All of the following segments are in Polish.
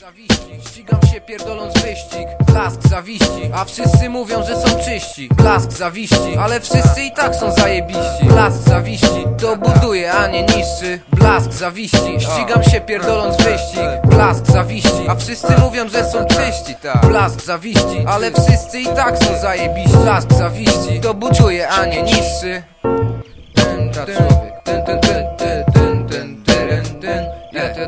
zawiści. Ścigam się pierdoląc wyścig. Blask zawiści A wszyscy mówią, że są czyści. Blask zawiści Ale wszyscy i tak są zajebiści. Blask zawiści To buduje, a nie niszczy. Blask zawiści Ścigam się pierdoląc wyścig. Blask zawiści A wszyscy mówią, że są czyści. Blask zawiści Ale wszyscy i tak są zajebiści. Blask zawiści To buduje, a nie niszczy. Ten Ten, ten, ten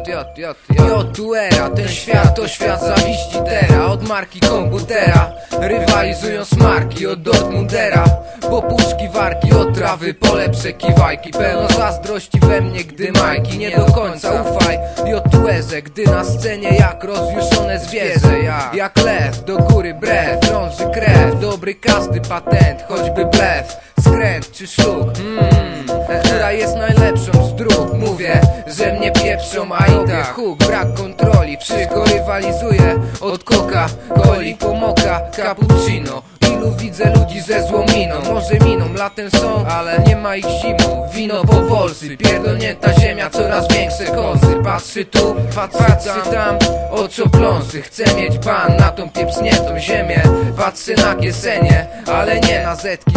J, J, J, J, J, tu era, ten świat to świat zawiści tera Od marki komputera Rywalizują smarki od Dortmundera. Bo puszki warki od trawy pole przekiwajki. Pełno zazdrości we mnie, gdy majki nie do końca ufaj. Jotueze, gdy na scenie jak rozjuszone zwierzę. Jak lew, do góry brew, drąży krew. Dobry każdy patent, choćby blef Skręt czy szluk, mm, która jest najlepszą z dróg? Mówię, że mnie pieprzą, a i tak. Huk, brak kontroli Wszystko rywalizuje. Od koka, coli po moka, cappuccino. Ilu widzę ludzi ze złą miną Może miną, latem są, ale nie ma ich zimą Wino po Polsy, pierdolnięta ziemia Coraz większe kąsy Patrzy tu, patrzy tam Oczopląsy, chcę mieć ban na tą pieprzniętą ziemię. Patrzę na kiesenie, ale nie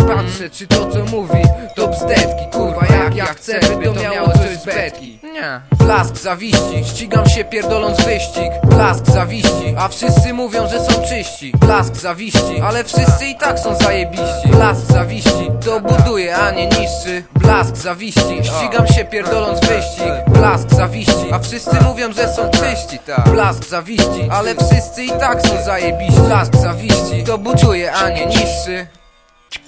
Patrzę, czy to co mówi, to bzdetki Kurwa, jak ja chcę, by to miało coś z betki Nie. Blask zawiści, ścigam się pierdoląc wyścig. Blask zawiści, a wszyscy mówią, że są czyści. Blask zawiści, ale wszyscy i tak są zajebiści. Blask zawiści, to buduje, a nie niszczy. Blask zawiści, ścigam się pierdoląc wyścig. Blask zawiści, a wszyscy mówią, że są czyści. Blask zawiści, ale wszyscy i tak są zajebiści. Blask zawiści, to buduje, a nie niszczy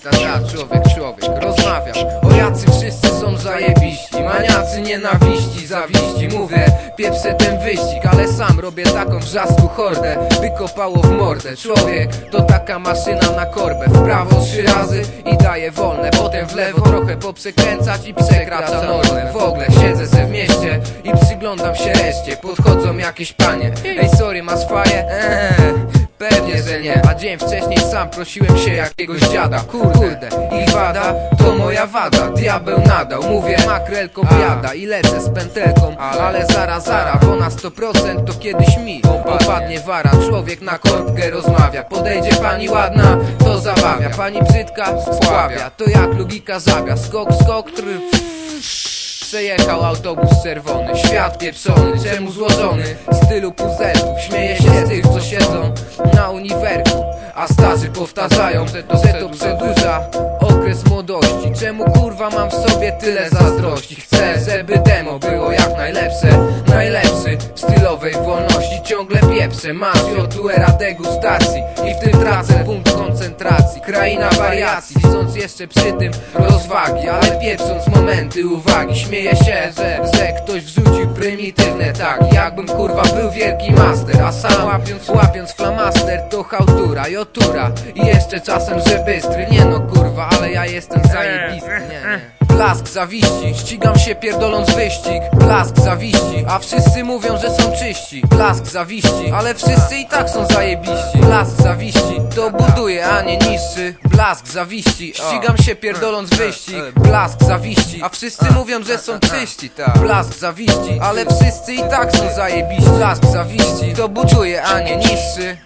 ta, ta, człowiek, człowiek, rozmawiam. O jacy wszyscy są zajebiści Maniacy nienawiści, zawiści. Mówię, pieprzę ten wyścig Ale sam robię taką wrzasku hordę Wykopało w mordę. Człowiek to taka maszyna na korbę. W prawo trzy razy i daje wolne. Potem w lewo trochę poprzekręcać I przekracza normę. W ogóle siedzę se w mieście I przyglądam się reszcie. Podchodzą jakieś panie. Ej, sorry, masz faję? Eee Pewnie, że nie, a dzień wcześniej sam prosiłem się jakiegoś dziada. Kurde, ich wada to moja wada. Diabeł nadał, mówię makrelko biada I lecę z pętelką, ale zara zara. Bo na 100% to kiedyś mi opadnie wara. Człowiek na korbkę rozmawia. Podejdzie pani ładna, to zabawia. Pani brzydka, spławia. To jak logika zabia. Skok, skok, tryf Przejechał autobus czerwony, świat pieprzony, czemu złożony? Z tylu puzelków, śmieje się z tych, co siedzą na uniwerku. A starzy powtarzają, że to, to przedłuża okres młodości. Czemu kurwa mam w sobie tyle zazdrości? Chcę, żeby demo było jak najlepsze Najlepszy w stylowej wolności. Ciągle pieprzę, masz tu era degustacji. I w tym tracę punkt koncentracji Kraina wariacji, chcąc jeszcze przy tym rozwagi Ale pieprząc momenty uwagi Śmieję się, że, że ktoś wrzucił prymitywne tak Jakbym kurwa był wielki master A sam łapiąc, łapiąc flamaster To chałtura, jotura I jeszcze czasem, że bystry. Nie no kurwa, ale ja jestem zajebisty Nie, nie Blask zawiści, ścigam się pierdoląc wyścig. Blask zawiści, a wszyscy mówią, że są czyści. Blask zawiści, ale wszyscy i tak są zajebiści. Blask zawiści, to buduje, a nie niszczy. Blask zawiści, ścigam się pierdoląc wyścig. Blask zawiści, a wszyscy mówią, że są czyści. Blask zawiści, ale wszyscy i tak są zajebiści. Blask zawiści, to buduje, a nie niszczy